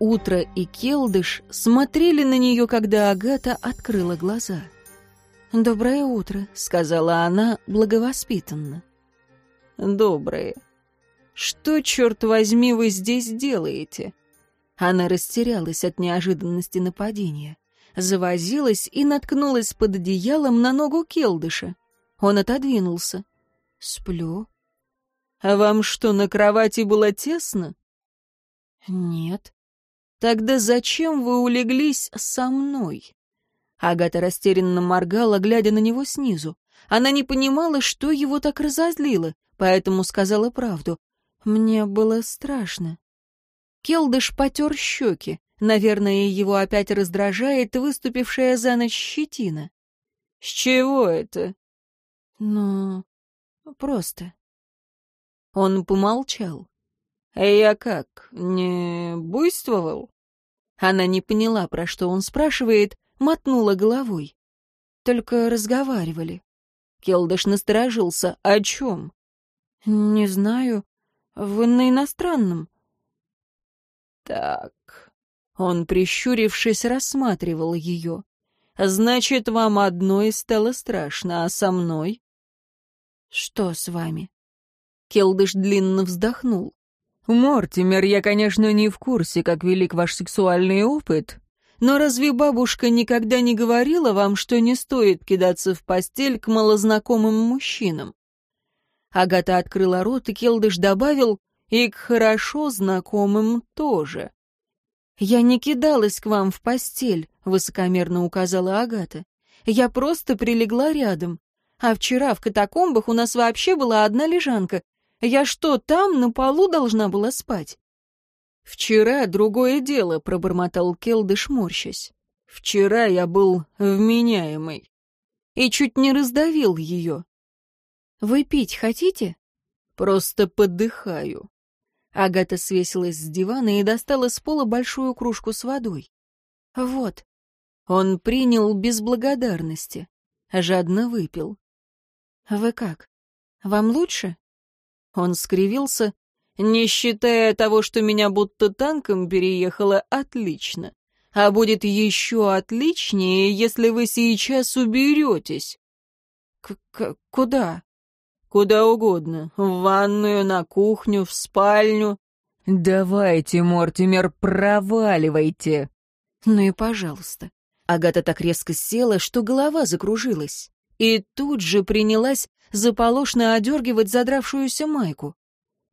Утро и Келдыш смотрели на нее, когда Агата открыла глаза. «Доброе утро», — сказала она благовоспитанно. «Доброе. Что, черт возьми, вы здесь делаете?» Она растерялась от неожиданности нападения, завозилась и наткнулась под одеялом на ногу Келдыша. Он отодвинулся. «Сплю». «А вам что, на кровати было тесно?» «Нет». «Тогда зачем вы улеглись со мной?» Агата растерянно моргала, глядя на него снизу. Она не понимала, что его так разозлило, поэтому сказала правду. «Мне было страшно». Келдыш потер щеки. Наверное, его опять раздражает выступившая за ночь щетина. «С чего это?» «Ну, просто». Он помолчал. «А я как, не буйствовал?» Она не поняла, про что он спрашивает, мотнула головой. Только разговаривали. Келдыш насторожился. «О чем?» «Не знаю. Вы на иностранном». «Так...» Он, прищурившись, рассматривал ее. «Значит, вам одной стало страшно, а со мной?» «Что с вами?» Келдыш длинно вздохнул. «Мортимер, я, конечно, не в курсе, как велик ваш сексуальный опыт, но разве бабушка никогда не говорила вам, что не стоит кидаться в постель к малознакомым мужчинам? Агата открыла рот, и Келдыш добавил, и к хорошо знакомым тоже. «Я не кидалась к вам в постель», — высокомерно указала Агата. «Я просто прилегла рядом. А вчера в катакомбах у нас вообще была одна лежанка. Я что, там на полу должна была спать?» «Вчера другое дело», — пробормотал Келдыш, морщась. «Вчера я был вменяемый и чуть не раздавил ее». «Вы пить хотите?» «Просто подыхаю». Агата свесилась с дивана и достала с пола большую кружку с водой. «Вот». Он принял без благодарности, жадно выпил. «Вы как? Вам лучше?» Он скривился, не считая того, что меня будто танком переехало, отлично. А будет еще отличнее, если вы сейчас уберетесь. К -к Куда? Куда угодно. В ванную, на кухню, в спальню. Давайте, Мортимер, проваливайте. Ну и пожалуйста. Агата так резко села, что голова закружилась. И тут же принялась заполошно одергивать задравшуюся майку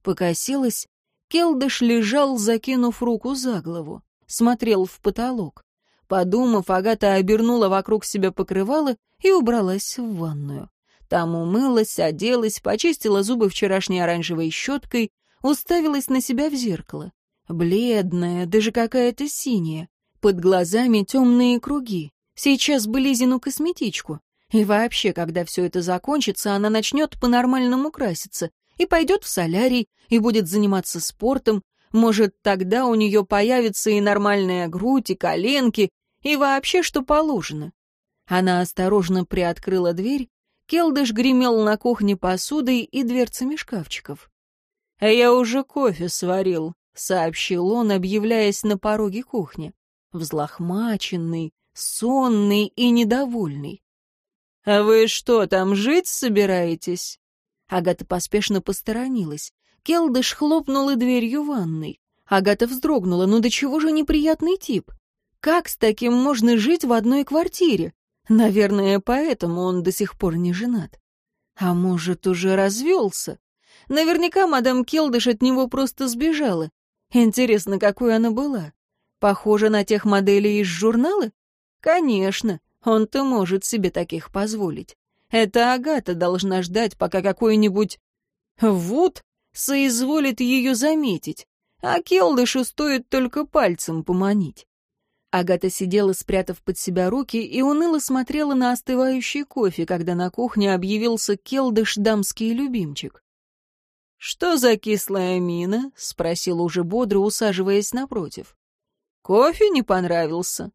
покосилась, Келдыш лежал, закинув руку за голову, смотрел в потолок. Подумав, Агата обернула вокруг себя покрывало и убралась в ванную. Там умылась, оделась, почистила зубы вчерашней оранжевой щеткой, уставилась на себя в зеркало. Бледная, даже какая-то синяя. Под глазами темные круги. Сейчас бы Лизину косметичку. И вообще, когда все это закончится, она начнет по-нормальному краситься и пойдет в солярий, и будет заниматься спортом. Может, тогда у нее появится и нормальная грудь, и коленки, и вообще что положено. Она осторожно приоткрыла дверь, Келдыш гремел на кухне посудой и дверцами шкафчиков. «А я уже кофе сварил», — сообщил он, объявляясь на пороге кухни. Взлохмаченный, сонный и недовольный. «А вы что, там жить собираетесь?» Агата поспешно посторонилась. Келдыш хлопнула дверью ванной. Агата вздрогнула, ну до чего же неприятный тип? Как с таким можно жить в одной квартире? Наверное, поэтому он до сих пор не женат. А может, уже развелся? Наверняка мадам Келдыш от него просто сбежала. Интересно, какой она была? Похожа на тех моделей из журнала? Конечно, он-то может себе таких позволить. Это Агата должна ждать, пока какой-нибудь Вуд соизволит ее заметить, а Келдышу стоит только пальцем поманить. Агата сидела, спрятав под себя руки, и уныло смотрела на остывающий кофе, когда на кухне объявился Келдыш дамский любимчик. «Что за кислая мина?» — спросил уже бодро, усаживаясь напротив. «Кофе не понравился?»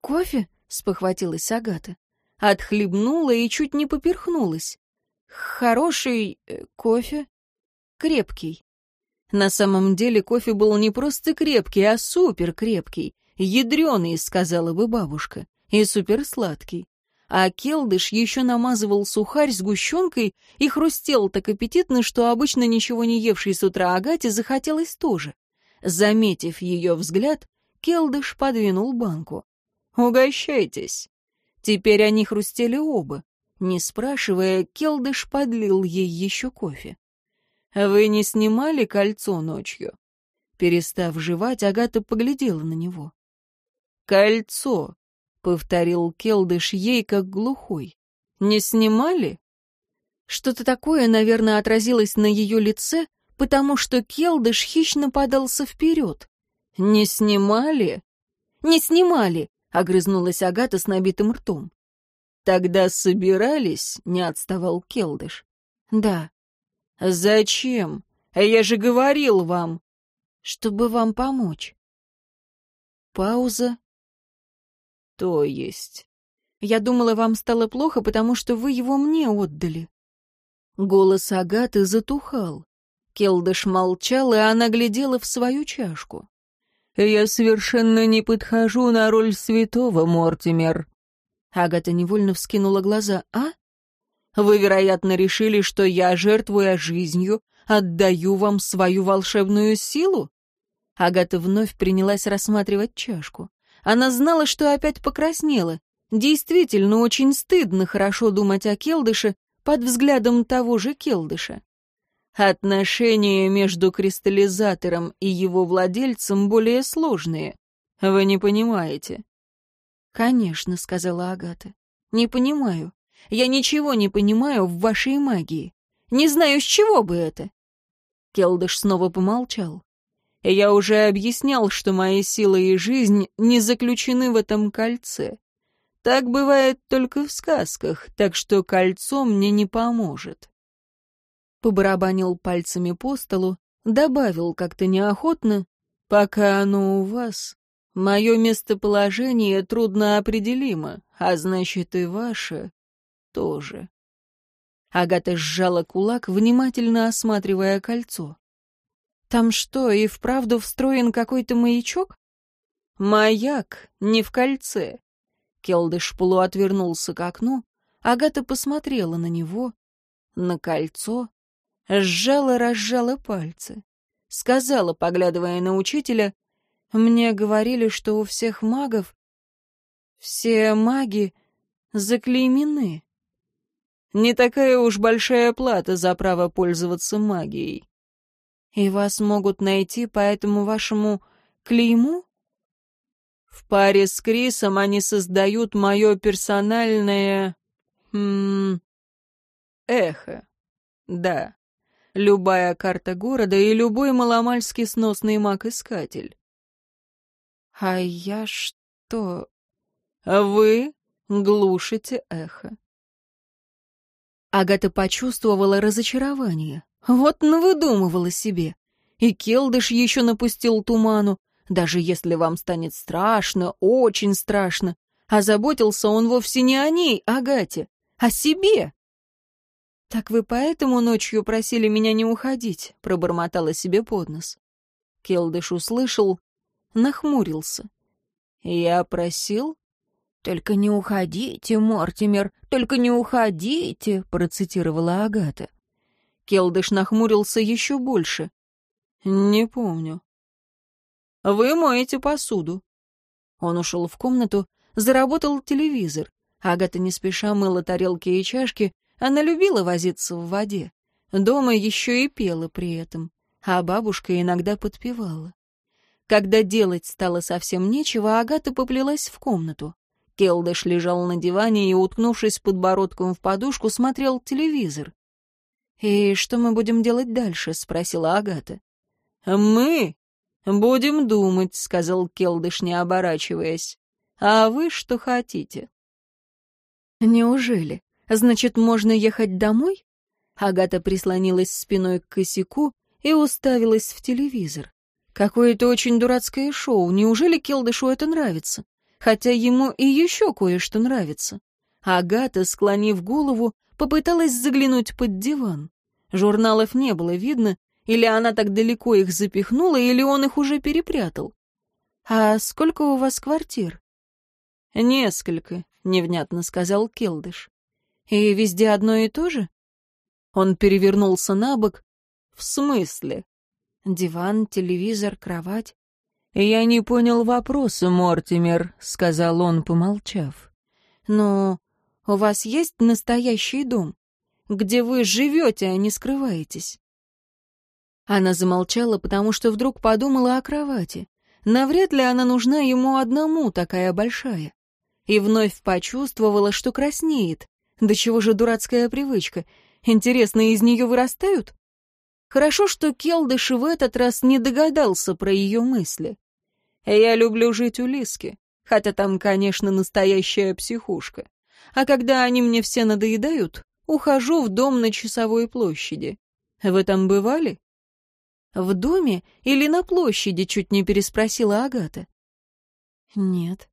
«Кофе?» — спохватилась Агата отхлебнула и чуть не поперхнулась. Хороший э, кофе, крепкий. На самом деле кофе был не просто крепкий, а супер крепкий. Ядреный, сказала бы бабушка, и суперсладкий. А келдыш еще намазывал сухарь сгущенкой и хрустел так аппетитно, что обычно ничего не евший с утра Агате захотелось тоже. Заметив ее взгляд, келдыш подвинул банку. «Угощайтесь». Теперь они хрустели оба. Не спрашивая, келдыш подлил ей еще кофе. «Вы не снимали кольцо ночью?» Перестав жевать, Агата поглядела на него. «Кольцо», — повторил Келдыш ей, как глухой. «Не снимали?» Что-то такое, наверное, отразилось на ее лице, потому что Келдыш хищно подался вперед. «Не снимали?» «Не снимали», — огрызнулась Агата с набитым ртом. «Тогда собирались?» — не отставал Келдыш. «Да». «Зачем? Я же говорил вам». «Чтобы вам помочь». Пауза, «То есть?» «Я думала, вам стало плохо, потому что вы его мне отдали». Голос Агаты затухал. Келдыш молчал, и она глядела в свою чашку. «Я совершенно не подхожу на роль святого, Мортимер». Агата невольно вскинула глаза. «А? Вы, вероятно, решили, что я, жертвуя жизнью, отдаю вам свою волшебную силу?» Агата вновь принялась рассматривать чашку. Она знала, что опять покраснела. Действительно, очень стыдно хорошо думать о Келдыше под взглядом того же Келдыша. Отношения между кристаллизатором и его владельцем более сложные. Вы не понимаете. «Конечно», — сказала Агата. «Не понимаю. Я ничего не понимаю в вашей магии. Не знаю, с чего бы это». Келдыш снова помолчал. Я уже объяснял, что мои силы и жизнь не заключены в этом кольце. Так бывает только в сказках, так что кольцо мне не поможет. Побарабанил пальцами по столу, добавил как-то неохотно, пока оно у вас. Мое местоположение трудно определимо, а значит и ваше тоже. Агата сжала кулак, внимательно осматривая кольцо. Там что, и вправду встроен какой-то маячок? Маяк, не в кольце. Келдыш полуотвернулся к окну. Агата посмотрела на него, на кольцо, сжала-разжала пальцы. Сказала, поглядывая на учителя, «Мне говорили, что у всех магов все маги заклеймены. Не такая уж большая плата за право пользоваться магией. И вас могут найти по этому вашему клейму? В паре с Крисом они создают мое персональное... Хм... Эхо. Да. Любая карта города и любой маломальски сносный маг-искатель. А я что? Вы глушите эхо. Агата почувствовала разочарование. Вот навыдумывала себе. И Келдыш еще напустил туману. Даже если вам станет страшно, очень страшно. А заботился он вовсе не о ней, Агате, а себе. «Так вы поэтому ночью просили меня не уходить», — пробормотала себе под нос. Келдыш услышал, нахмурился. «Я просил?» «Только не уходите, Мортимер, только не уходите», — процитировала Агата. Келдыш нахмурился еще больше. «Не помню». «Вы моете посуду». Он ушел в комнату, заработал телевизор. Агата не спеша мыла тарелки и чашки, она любила возиться в воде. Дома еще и пела при этом, а бабушка иногда подпевала. Когда делать стало совсем нечего, Агата поплелась в комнату. Келдыш лежал на диване и, уткнувшись подбородком в подушку, смотрел телевизор. «И что мы будем делать дальше?» — спросила Агата. «Мы будем думать», — сказал Келдыш, не оборачиваясь. «А вы что хотите?» «Неужели? Значит, можно ехать домой?» Агата прислонилась спиной к косяку и уставилась в телевизор. Какое-то очень дурацкое шоу. Неужели Келдышу это нравится? Хотя ему и еще кое-что нравится. Агата, склонив голову, попыталась заглянуть под диван. Журналов не было видно, Или она так далеко их запихнула, или он их уже перепрятал. «А сколько у вас квартир?» «Несколько», — невнятно сказал Келдыш. «И везде одно и то же?» Он перевернулся на бок. «В смысле?» «Диван, телевизор, кровать». «Я не понял вопроса, Мортимер», — сказал он, помолчав. «Но у вас есть настоящий дом, где вы живете, а не скрываетесь?» Она замолчала, потому что вдруг подумала о кровати. Навряд ли она нужна ему одному, такая большая. И вновь почувствовала, что краснеет. Да чего же дурацкая привычка. Интересно, из нее вырастают? Хорошо, что Келдыш в этот раз не догадался про ее мысли. «Я люблю жить у Лиски, хотя там, конечно, настоящая психушка. А когда они мне все надоедают, ухожу в дом на Часовой площади. Вы там бывали?» «В доме или на площади?» — чуть не переспросила Агата. «Нет».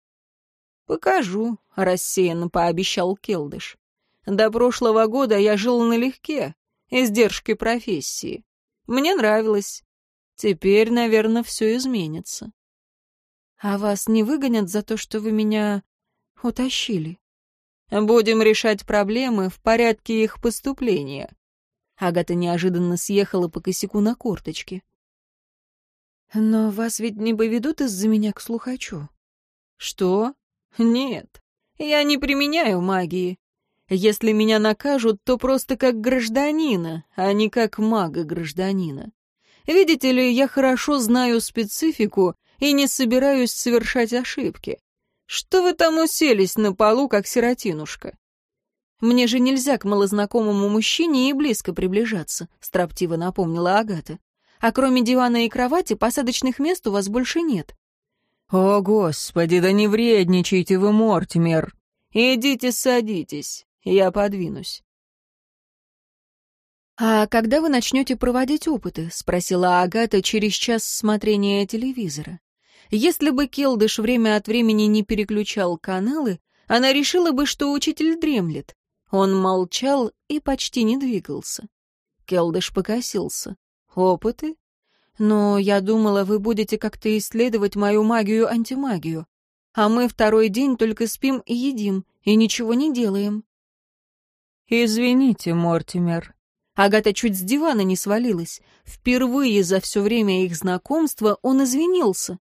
«Покажу», — рассеянно пообещал Келдыш. «До прошлого года я жил налегке, издержки профессии. Мне нравилось. Теперь, наверное, все изменится». «А вас не выгонят за то, что вы меня утащили?» «Будем решать проблемы в порядке их поступления. Агата неожиданно съехала по косяку на корточки. «Но вас ведь не поведут из-за меня к слухачу?» «Что? Нет. Я не применяю магии. Если меня накажут, то просто как гражданина, а не как мага-гражданина. Видите ли, я хорошо знаю специфику и не собираюсь совершать ошибки. Что вы там уселись на полу, как сиротинушка? «Мне же нельзя к малознакомому мужчине и близко приближаться», — строптиво напомнила Агата. «А кроме дивана и кровати посадочных мест у вас больше нет». «О, Господи, да не вредничайте вы, Мортимер! Идите садитесь, я подвинусь». «А когда вы начнете проводить опыты?» — спросила Агата через час смотрения телевизора. Если бы Келдыш время от времени не переключал каналы, она решила бы, что учитель дремлет. Он молчал и почти не двигался. Келдыш покосился. «Опыты? Но я думала, вы будете как-то исследовать мою магию-антимагию. А мы второй день только спим и едим, и ничего не делаем». «Извините, Мортимер». Агата чуть с дивана не свалилась. Впервые за все время их знакомства он извинился.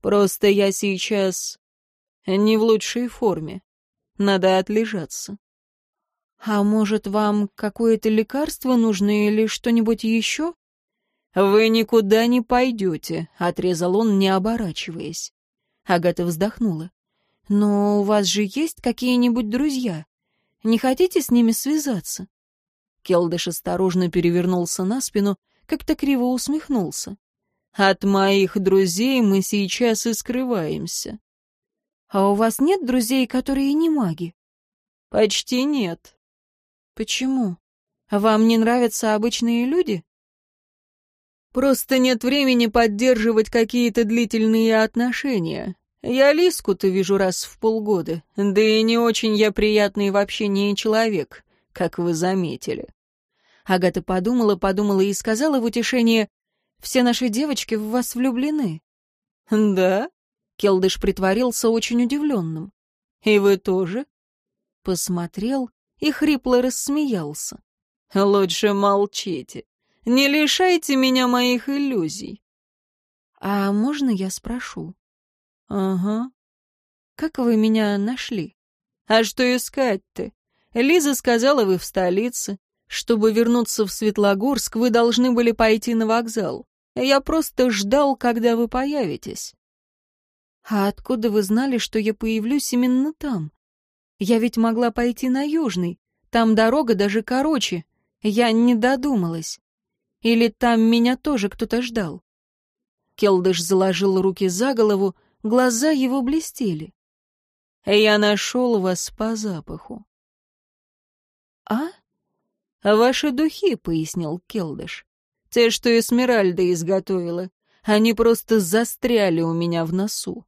«Просто я сейчас не в лучшей форме. Надо отлежаться». «А может, вам какое-то лекарство нужно или что-нибудь еще?» «Вы никуда не пойдете», — отрезал он, не оборачиваясь. Агата вздохнула. «Но у вас же есть какие-нибудь друзья? Не хотите с ними связаться?» Келдыш осторожно перевернулся на спину, как-то криво усмехнулся. «От моих друзей мы сейчас и скрываемся». «А у вас нет друзей, которые не маги?» «Почти нет. Почему? Вам не нравятся обычные люди? Просто нет времени поддерживать какие-то длительные отношения. Я Лиску-то вижу раз в полгода, да и не очень я приятный в общении человек, как вы заметили. Агата подумала, подумала и сказала в утешение, «Все наши девочки в вас влюблены». «Да?» — Келдыш притворился очень удивленным. «И вы тоже?» Посмотрел и хрипло рассмеялся. «Лучше молчите. Не лишайте меня моих иллюзий». «А можно я спрошу?» «Ага. Как вы меня нашли?» «А что искать-то? Лиза сказала, вы в столице. Чтобы вернуться в Светлогорск, вы должны были пойти на вокзал. Я просто ждал, когда вы появитесь». «А откуда вы знали, что я появлюсь именно там? Я ведь могла пойти на Южный. Там дорога даже короче. Я не додумалась. Или там меня тоже кто-то ждал. Келдыш заложил руки за голову, глаза его блестели. «Я нашел вас по запаху». «А?» «Ваши духи», — пояснил Келдыш. «Те, что Эсмеральда изготовила. Они просто застряли у меня в носу.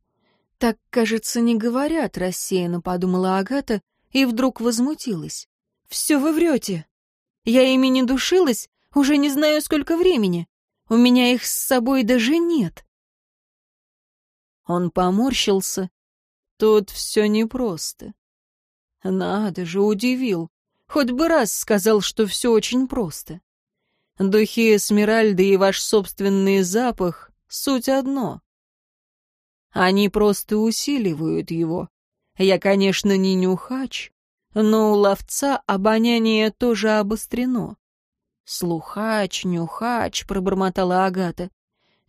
«Так, кажется, не говорят», — рассеянно подумала Агата и вдруг возмутилась. «Все вы врете. Я ими не душилась, Уже не знаю, сколько времени. У меня их с собой даже нет». Он поморщился. Тут все непросто. Надо же, удивил. Хоть бы раз сказал, что все очень просто. Духи Эсмеральды и ваш собственный запах — суть одно. Они просто усиливают его. Я, конечно, не нюхач, но у ловца обоняние тоже обострено. «Слухач, нюхач», — пробормотала Агата.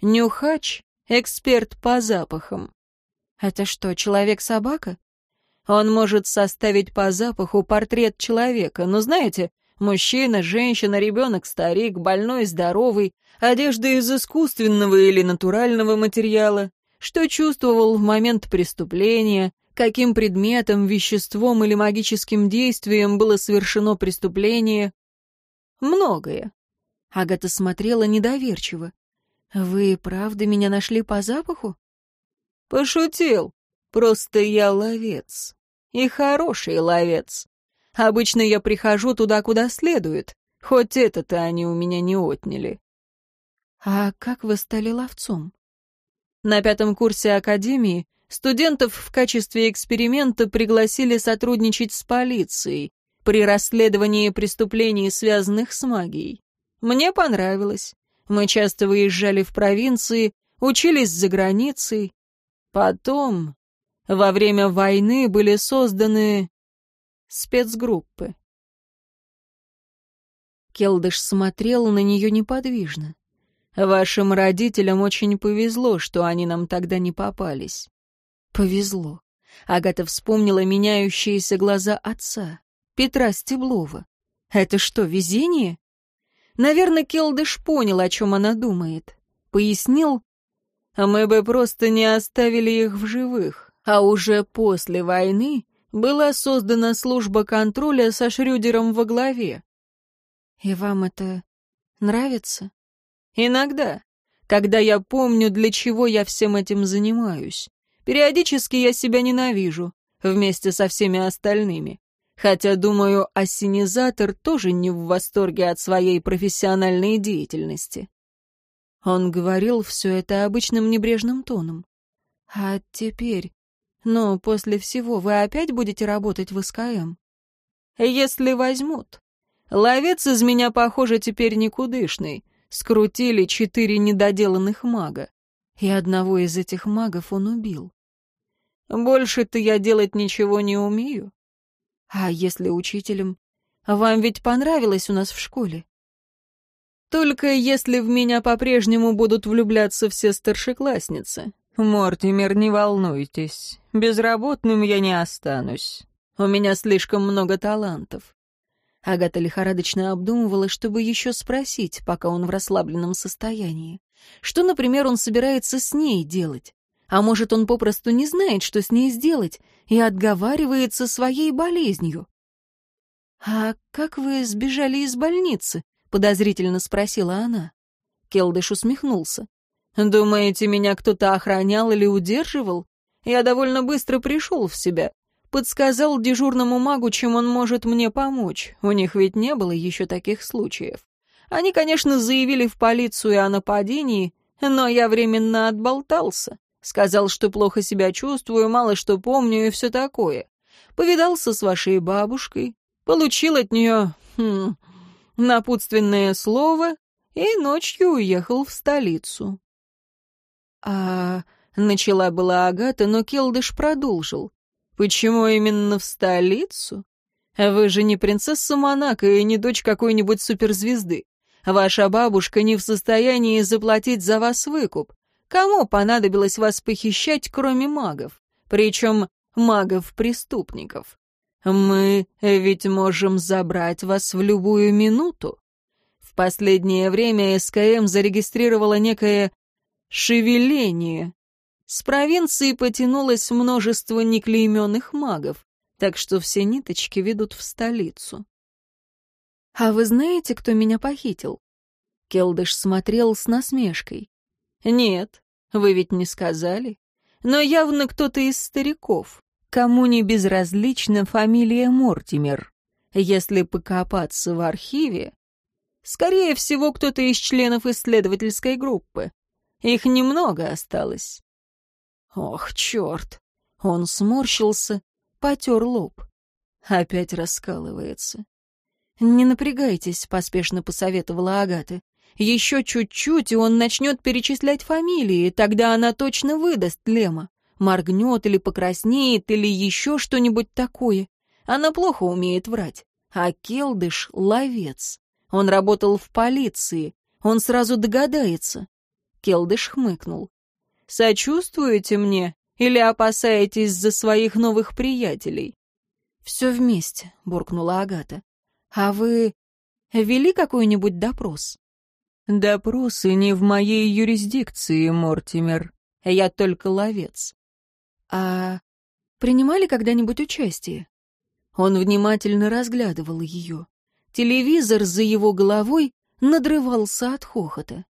«Нюхач — эксперт по запахам». «Это что, человек-собака?» Он может составить по запаху портрет человека, но знаете, мужчина, женщина, ребенок, старик, больной, здоровый, одежда из искусственного или натурального материала, что чувствовал в момент преступления, каким предметом, веществом или магическим действием было совершено преступление. Многое. Агата смотрела недоверчиво. «Вы правда меня нашли по запаху?» «Пошутил. Просто я ловец. И хороший ловец. Обычно я прихожу туда, куда следует. Хоть это-то они у меня не отняли. А как вы стали ловцом? На пятом курсе академии студентов в качестве эксперимента пригласили сотрудничать с полицией при расследовании преступлений, связанных с магией. Мне понравилось. Мы часто выезжали в провинции, учились за границей. Потом во время войны были созданы спецгруппы. Келдыш смотрел на нее неподвижно. Вашим родителям очень повезло, что они нам тогда не попались. Повезло. Агата вспомнила меняющиеся глаза отца, Петра Стеблова. Это что, везение? Наверное, Келдыш понял, о чем она думает. Пояснил, мы бы просто не оставили их в живых а уже после войны была создана служба контроля со Шрюдером во главе. И вам это нравится? Иногда, когда я помню, для чего я всем этим занимаюсь. Периодически я себя ненавижу, вместе со всеми остальными. Хотя, думаю, ассенизатор тоже не в восторге от своей профессиональной деятельности. Он говорил все это обычным небрежным тоном. А теперь но после всего вы опять будете работать в СКМ? Если возьмут. Ловец из меня, похоже, теперь никудышный. Скрутили четыре недоделанных мага. И одного из этих магов он убил. Больше-то я делать ничего не умею. А если учителем? Вам ведь понравилось у нас в школе? Только если в меня по-прежнему будут влюбляться все старшеклассницы. «Мортимер, не волнуйтесь. Безработным я не останусь. У меня слишком много талантов». Агата лихорадочно обдумывала, чтобы еще спросить, пока он в расслабленном состоянии. Что, например, он собирается с ней делать? А может, он попросту не знает, что с ней сделать, и отговаривается своей болезнью? «А как вы сбежали из больницы?» — подозрительно спросила она. Келдыш усмехнулся. Думаете, меня кто-то охранял или удерживал? Я довольно быстро пришел в себя. Подсказал дежурному магу, чем он может мне помочь. У них ведь не было еще таких случаев. Они, конечно, заявили в полицию о нападении, но я временно отболтался. Сказал, что плохо себя чувствую, мало что помню и все такое. Повидался с вашей бабушкой, получил от нее хм, напутственное слово и ночью уехал в столицу. «А...» — начала была Агата, но Келдыш продолжил. «Почему именно в столицу? Вы же не принцесса Монако и не дочь какой-нибудь суперзвезды. Ваша бабушка не в состоянии заплатить за вас выкуп. Кому понадобилось вас похищать, кроме магов? Причем магов-преступников. Мы ведь можем забрать вас в любую минуту. В последнее время СКМ зарегистрировала некое шевеление. С провинции потянулось множество неклейменных магов, так что все ниточки ведут в столицу. «А вы знаете, кто меня похитил?» Келдыш смотрел с насмешкой. «Нет, вы ведь не сказали. Но явно кто-то из стариков, кому не безразлична фамилия Мортимер. Если покопаться в архиве, Скорее всего, кто-то из членов исследовательской группы. Их немного осталось. Ох, черт. Он сморщился, потер лоб. Опять раскалывается. «Не напрягайтесь», — поспешно посоветовала Агата. «Еще чуть-чуть, и он начнет перечислять фамилии, тогда она точно выдаст Лема. Моргнет или покраснеет, или еще что-нибудь такое. Она плохо умеет врать. А Келдыш — ловец. Он работал в полиции. Он сразу догадается. Келдыш хмыкнул. «Сочувствуете мне или опасаетесь за своих новых приятелей?» «Все вместе», — буркнула Агата. «А вы вели какой-нибудь допрос?» «Допросы не в моей юрисдикции, Мортимер. Я только ловец». «А принимали когда-нибудь участие?» Он внимательно разглядывал ее. Телевизор за его головой надрывался от хохота.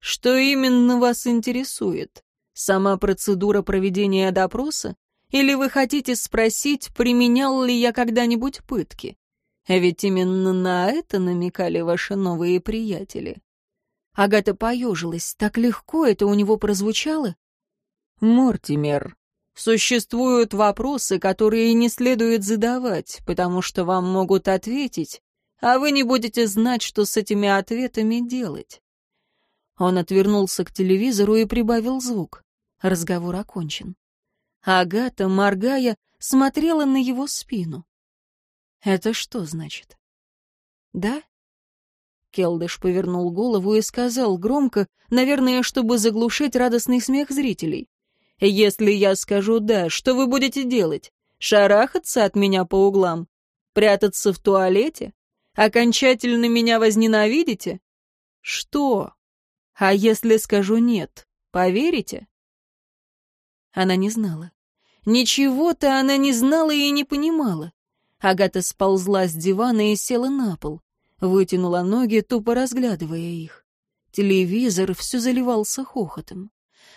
«Что именно вас интересует? Сама процедура проведения допроса? Или вы хотите спросить, применял ли я когда-нибудь пытки? Ведь именно на это намекали ваши новые приятели». Агата поежилась. Так легко это у него прозвучало. «Мортимер, Существуют вопросы, которые не следует задавать, потому что вам могут ответить, а вы не будете знать, что с этими ответами делать. Он отвернулся к телевизору и прибавил звук. Разговор окончен. Агата, моргая, смотрела на его спину. «Это что значит?» «Да?» Келдыш повернул голову и сказал громко, наверное, чтобы заглушить радостный смех зрителей. Если я скажу «да», что вы будете делать? Шарахаться от меня по углам? Прятаться в туалете? Окончательно меня возненавидите? Что? А если скажу «нет», поверите? Она не знала. Ничего-то она не знала и не понимала. Агата сползла с дивана и села на пол. Вытянула ноги, тупо разглядывая их. Телевизор все заливался хохотом.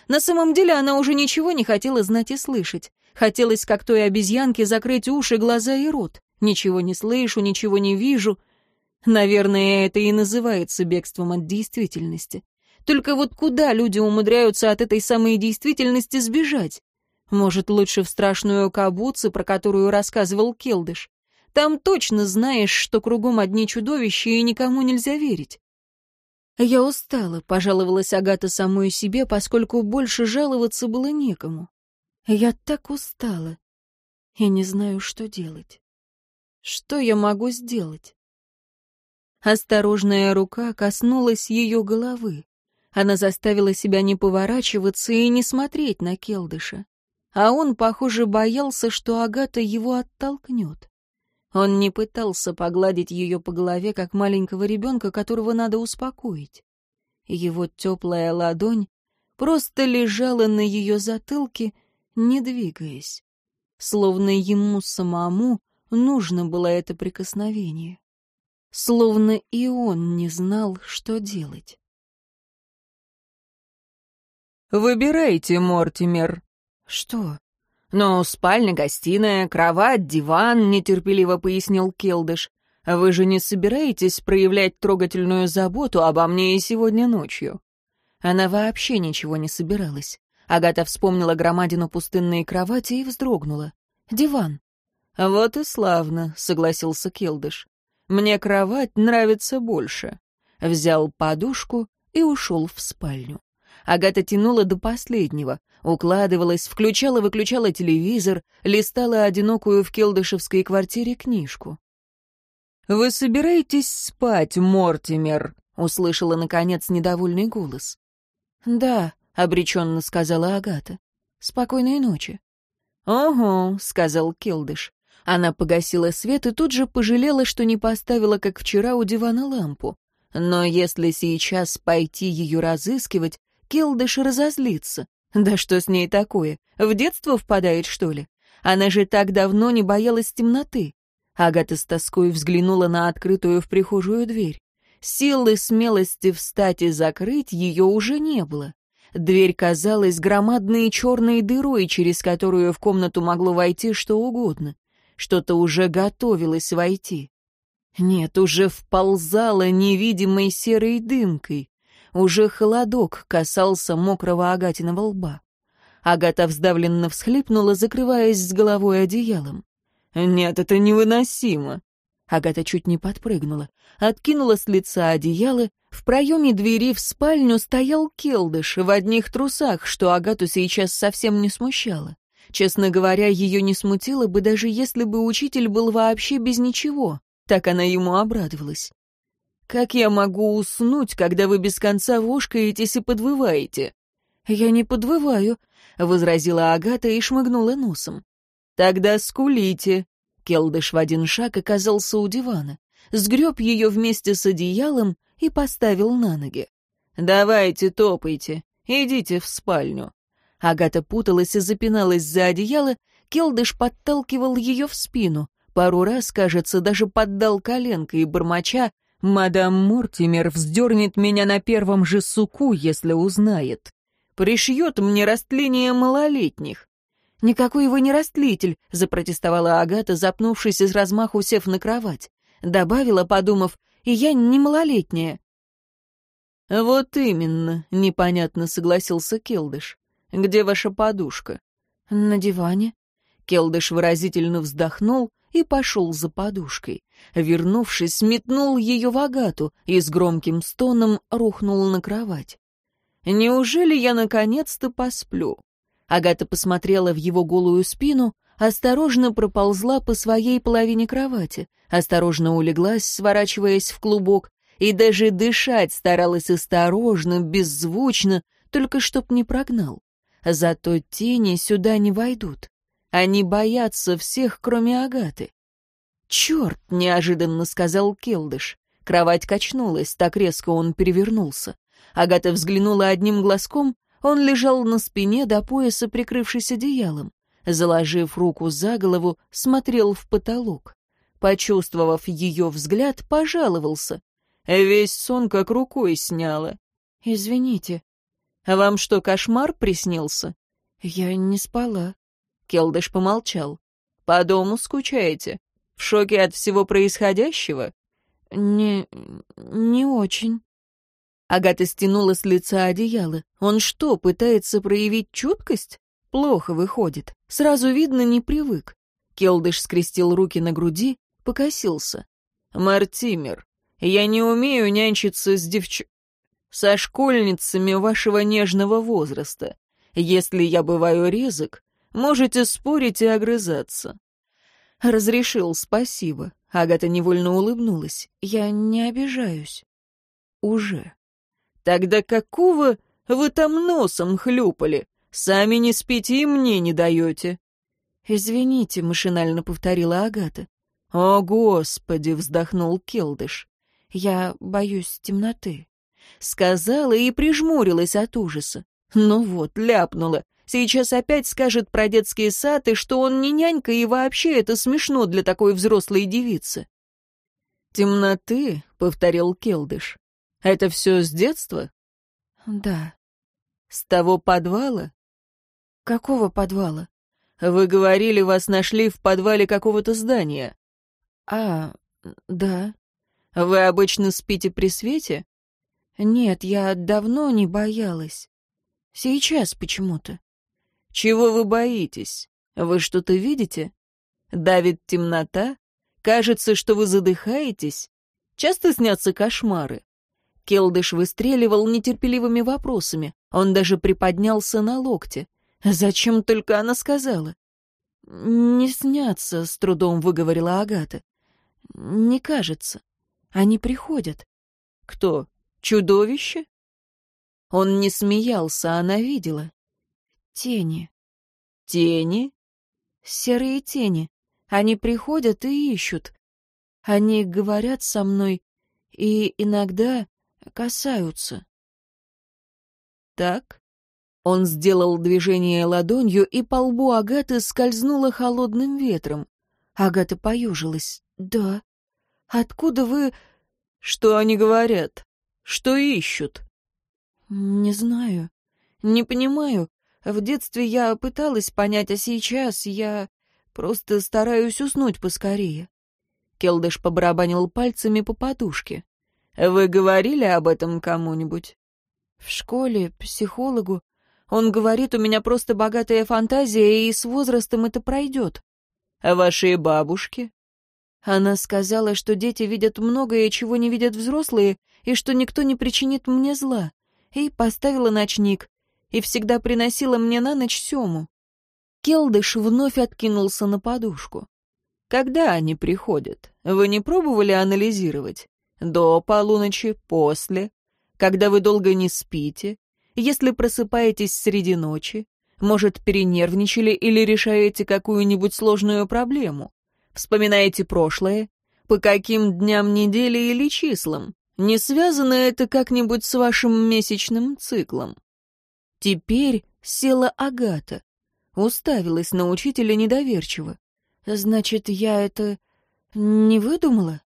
На самом деле она уже ничего не хотела знать и слышать. Хотелось, как той обезьянке, закрыть уши, глаза и рот. Ничего не слышу, ничего не вижу. Наверное, это и называется бегством от действительности. Только вот куда люди умудряются от этой самой действительности сбежать? Может, лучше в страшную кабуцу, про которую рассказывал Келдыш. Там точно знаешь, что кругом одни чудовища, и никому нельзя верить. «Я устала», — пожаловалась Агата самой себе, поскольку больше жаловаться было некому. «Я так устала и не знаю, что делать. Что я могу сделать?» Осторожная рука коснулась ее головы. Она заставила себя не поворачиваться и не смотреть на Келдыша. А он, похоже, боялся, что Агата его оттолкнет. Он не пытался погладить ее по голове, как маленького ребенка, которого надо успокоить. Его теплая ладонь просто лежала на ее затылке, не двигаясь, словно ему самому нужно было это прикосновение, словно и он не знал, что делать. «Выбирайте, Мортимер». «Что?» «Ну, спальня, гостиная, кровать, диван», — нетерпеливо пояснил Келдыш. «Вы же не собираетесь проявлять трогательную заботу обо мне и сегодня ночью?» Она вообще ничего не собиралась. Агата вспомнила громадину пустынной кровати и вздрогнула. «Диван». «Вот и славно», — согласился Келдыш. «Мне кровать нравится больше». Взял подушку и ушел в спальню. Агата тянула до последнего, укладывалась, включала-выключала телевизор, листала одинокую в келдышевской квартире книжку. «Вы собираетесь спать, Мортимер?» — услышала, наконец, недовольный голос. «Да», — обреченно сказала Агата. «Спокойной ночи». «Ого», — сказал Келдыш. Она погасила свет и тут же пожалела, что не поставила, как вчера, у дивана лампу. Но если сейчас пойти ее разыскивать, Келдыш разозлится. Да что с ней такое? В детство впадает, что ли? Она же так давно не боялась темноты. Агата с тоской взглянула на открытую в прихожую дверь. Силы смелости встать и закрыть ее уже не было. Дверь казалась громадной черной дырой, через которую в комнату могло войти что угодно. Что-то уже готовилось войти. Нет, уже вползала невидимой серой дымкой. Уже холодок касался мокрого Агатиного лба. Агата вздавленно всхлипнула, закрываясь с головой одеялом. «Нет, это невыносимо!» Агата чуть не подпрыгнула, откинула с лица одеяло. В проеме двери в спальню стоял Келдыш в одних трусах, что Агату сейчас совсем не смущало. Честно говоря, ее не смутило бы, даже если бы учитель был вообще без ничего. Так она ему обрадовалась. «Как я могу уснуть, когда вы без конца вошкаетесь и подвываете?» «Я не подвываю», — возразила Агата и шмыгнула носом. «Тогда скулите». Келдыш в один шаг оказался у дивана, сгреб ее вместе с одеялом и поставил на ноги. «Давайте, топайте, идите в спальню». Агата путалась и запиналась за одеяло, Келдыш подталкивал ее в спину. Пару раз, кажется, даже поддал коленкой, бормоча «Мадам Мортимер вздернет меня на первом же суку, если узнает. Пришьет мне растление малолетних». «Никакой его не растлитель», — запротестовала Агата, запнувшись из размаху, сев на кровать. Добавила, подумав, «и я не малолетняя». «Вот именно», — непонятно согласился Келдыш. «Где ваша подушка?» «На диване». Келдыш выразительно вздохнул и пошел за подушкой. Вернувшись, метнул ее в агату и с громким стоном рухнул на кровать. «Неужели я наконец-то посплю?» Агата посмотрела в его голую спину, осторожно проползла по своей половине кровати, осторожно улеглась, сворачиваясь в клубок, и даже дышать старалась осторожно, беззвучно, только чтоб не прогнал. Зато тени сюда не войдут. Они боятся всех, кроме Агаты. «Черт!» — неожиданно сказал Келдыш. Кровать качнулась, так резко он перевернулся. Агата взглянула одним глазком, он лежал на спине до пояса, прикрывшись одеялом. Заложив руку за голову, смотрел в потолок. Почувствовав ее взгляд, пожаловался. Весь сон как рукой сняла. «Извините», а вам что, кошмар приснился? Я не спала. Келдыш помолчал. По дому скучаете? В шоке от всего происходящего? Не... не очень. Агата стянула с лица одеяло. Он что, пытается проявить чуткость? Плохо выходит. Сразу видно, не привык. Келдыш скрестил руки на груди, покосился. «Мартимер, я не умею нянчиться с девч со школьницами вашего нежного возраста. Если я бываю резок, можете спорить и огрызаться». «Разрешил, спасибо». Агата невольно улыбнулась. «Я не обижаюсь». «Уже». «Тогда какого вы там носом хлюпали? Сами не спите и мне не даете». «Извините», — машинально повторила Агата. «О, Господи!» — вздохнул Келдыш. «Я боюсь темноты». Сказала и прижмурилась от ужаса. Ну вот, ляпнула. Сейчас опять скажет про детский сад, и что он не нянька, и вообще это смешно для такой взрослой девицы. «Темноты», — повторил Келдыш. «Это все с детства?» «Да». «С того подвала?» «Какого подвала?» «Вы говорили, вас нашли в подвале какого-то здания». «А, да». «Вы обычно спите при свете?» Нет, я давно не боялась. Сейчас почему-то. Чего вы боитесь? Вы что-то видите? Давит темнота? Кажется, что вы задыхаетесь? Часто снятся кошмары? Келдыш выстреливал нетерпеливыми вопросами. Он даже приподнялся на локте. Зачем только она сказала? «Не снятся», — с трудом выговорила Агата. «Не кажется. Они приходят». «Кто? Чудовище? Он не смеялся, она видела. Тени. Тени? Серые тени. Они приходят и ищут. Они говорят со мной и иногда касаются. Так? Он сделал движение ладонью, и по лбу Агаты скользнуло холодным ветром. Агата поюжилась. «Да. Откуда вы...» «Что они говорят?» Что ищут?» «Не знаю. Не понимаю. В детстве я пыталась понять, а сейчас я просто стараюсь уснуть поскорее. Келдыш побарабанил пальцами по подушке. «Вы говорили об этом кому-нибудь?» «В школе, психологу. Он говорит, у меня просто богатая фантазия, и с возрастом это пройдет». «А вашей бабушке?» Она сказала, что дети видят многое, чего не видят взрослые, и что никто не причинит мне зла. И поставила ночник, и всегда приносила мне на ночь сему. Келдыш вновь откинулся на подушку. Когда они приходят? Вы не пробовали анализировать? До полуночи, после? Когда вы долго не спите? Если просыпаетесь среди ночи? Может, перенервничали или решаете какую-нибудь сложную проблему? Вспоминаете прошлое? По каким дням недели или числам? Не связано это как-нибудь с вашим месячным циклом? Теперь села Агата. Уставилась на учителя недоверчиво. «Значит, я это не выдумала?»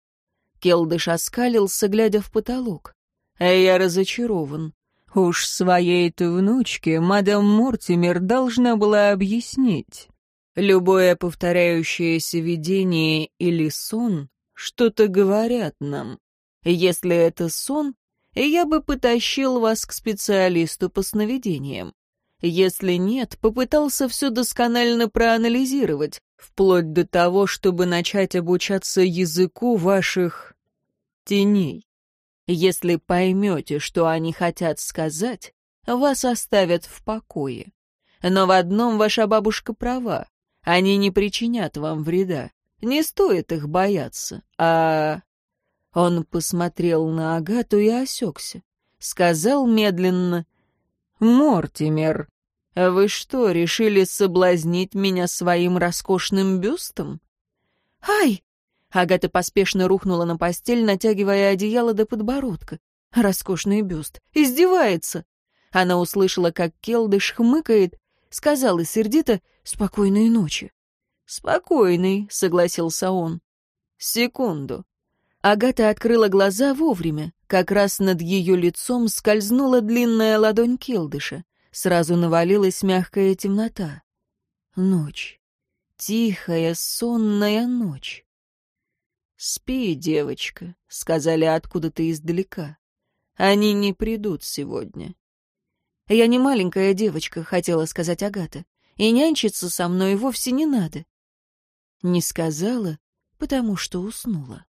Келдыш оскалился, глядя в потолок. «А я разочарован. Уж своей-то внучке мадам Мортимер должна была объяснить. Любое повторяющееся видение или сон что-то говорят нам. Если это сон, я бы потащил вас к специалисту по сновидениям. Если нет, попытался все досконально проанализировать, вплоть до того, чтобы начать обучаться языку ваших теней. Если поймете, что они хотят сказать, вас оставят в покое. Но в одном ваша бабушка права. Они не причинят вам вреда. Не стоит их бояться. А... Он посмотрел на Агату и осекся. Сказал медленно, «Мортимер, вы что, решили соблазнить меня своим роскошным бюстом?» «Ай!» Агата поспешно рухнула на постель, натягивая одеяло до подбородка. Роскошный бюст. Издевается. Она услышала, как Келдыш хмыкает, сказала сердито «Спокойной ночи». «Спокойной», — согласился он. «Секунду». Агата открыла глаза вовремя. Как раз над ее лицом скользнула длинная ладонь Келдыша. Сразу навалилась мягкая темнота. Ночь. Тихая, сонная ночь. «Спи, девочка», — сказали откуда-то издалека. «Они не придут сегодня». «Я не маленькая девочка», — хотела сказать Агата. «И нянчиться со мной вовсе не надо». Не сказала, потому что уснула.